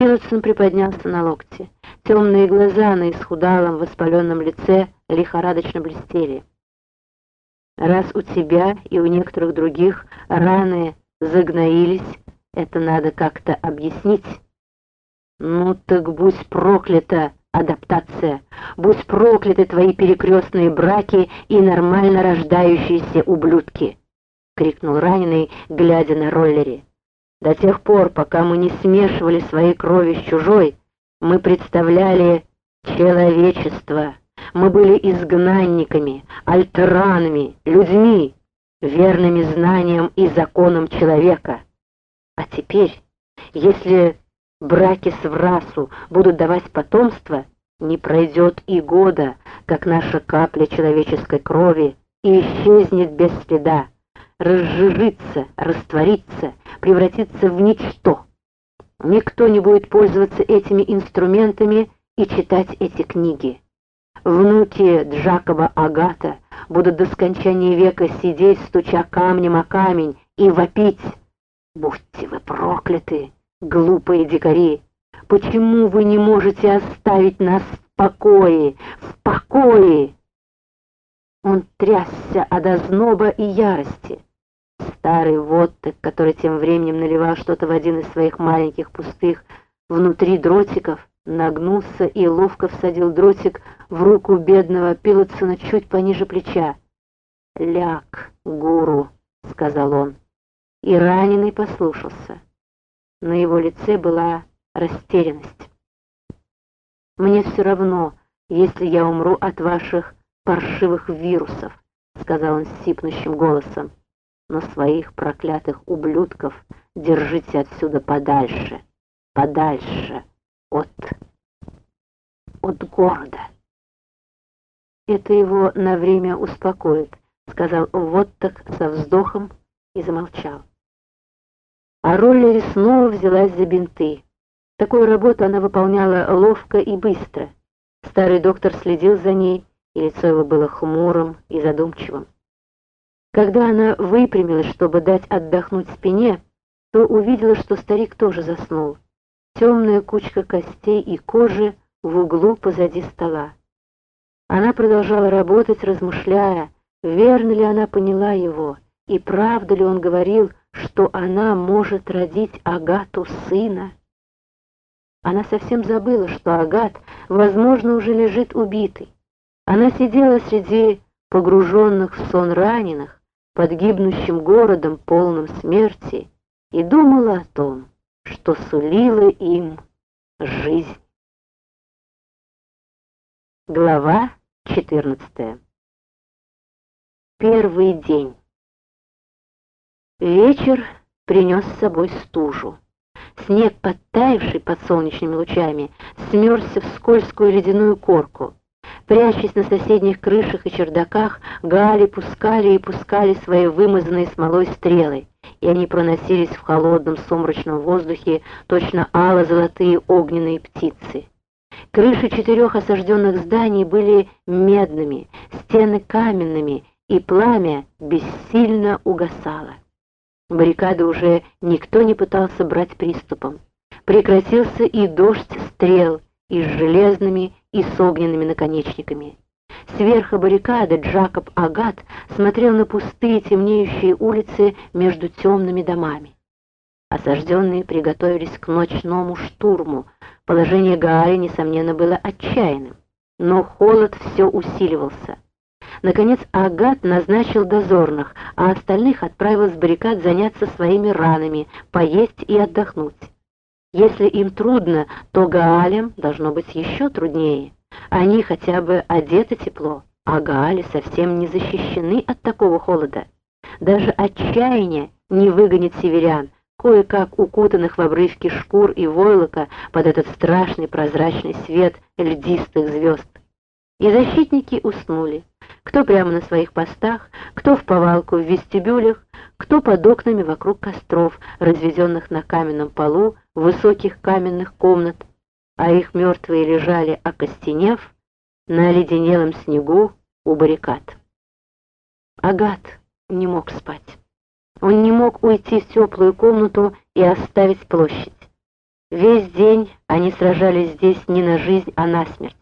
Тиллотсон приподнялся на локте. Темные глаза на исхудалом, воспаленном лице лихорадочно блестели. Раз у тебя и у некоторых других раны загноились, это надо как-то объяснить. Ну так будь проклята адаптация, будь прокляты твои перекрестные браки и нормально рождающиеся ублюдки, крикнул раненый, глядя на роллере. До тех пор, пока мы не смешивали своей крови с чужой, мы представляли человечество. Мы были изгнанниками, альтеранами, людьми, верными знаниям и законам человека. А теперь, если браки с врасу будут давать потомство, не пройдет и года, как наша капля человеческой крови и исчезнет без следа, разжижится, растворится, превратится в ничто. Никто не будет пользоваться этими инструментами и читать эти книги. Внуки Джакоба Агата будут до скончания века сидеть, стуча камнем о камень, и вопить. Будьте вы прокляты, глупые дикари! Почему вы не можете оставить нас в покое, в покое? Он трясся от озноба и ярости. Старый Воттек, который тем временем наливал что-то в один из своих маленьких пустых внутри дротиков, нагнулся и ловко всадил дротик в руку бедного Пилотсона чуть пониже плеча. «Ляг, гуру», — сказал он. И раненый послушался. На его лице была растерянность. «Мне все равно, если я умру от ваших паршивых вирусов», — сказал он сипнущим голосом но своих проклятых ублюдков держите отсюда подальше, подальше от... от города. Это его на время успокоит, сказал вот так со вздохом и замолчал. А Роллери снова взялась за бинты. Такую работу она выполняла ловко и быстро. Старый доктор следил за ней, и лицо его было хмурым и задумчивым. Когда она выпрямилась, чтобы дать отдохнуть спине, то увидела, что старик тоже заснул. Темная кучка костей и кожи в углу позади стола. Она продолжала работать, размышляя, верно ли она поняла его, и правда ли он говорил, что она может родить Агату сына. Она совсем забыла, что Агат, возможно, уже лежит убитый. Она сидела среди погруженных в сон раненых, под гибнущим городом, полным смерти, и думала о том, что сулила им жизнь. Глава 14 Первый день Вечер принес с собой стужу. Снег, подтаявший под солнечными лучами, смерзся в скользкую ледяную корку. Прячась на соседних крышах и чердаках, гали пускали и пускали свои вымазанные смолой стрелы, и они проносились в холодном сумрачном воздухе точно ало-золотые огненные птицы. Крыши четырех осажденных зданий были медными, стены каменными, и пламя бессильно угасало. Баррикады уже никто не пытался брать приступом. Прекратился и дождь стрел, и с железными, и с огненными наконечниками. Сверху баррикады Джакоб Агат смотрел на пустые темнеющие улицы между темными домами. Осажденные приготовились к ночному штурму. Положение Гааи, несомненно, было отчаянным, но холод все усиливался. Наконец Агат назначил дозорных, а остальных отправил с баррикад заняться своими ранами, поесть и отдохнуть. Если им трудно, то Гаалям должно быть еще труднее. Они хотя бы одеты тепло, а Гаали совсем не защищены от такого холода. Даже отчаяние не выгонит северян, кое-как укутанных в обрывки шкур и войлока под этот страшный прозрачный свет льдистых звезд. И защитники уснули, кто прямо на своих постах, кто в повалку в вестибюлях, кто под окнами вокруг костров, разведенных на каменном полу высоких каменных комнат, а их мертвые лежали, окостенев, на оледенелом снегу у баррикад. Агат не мог спать. Он не мог уйти в теплую комнату и оставить площадь. Весь день они сражались здесь не на жизнь, а на смерть.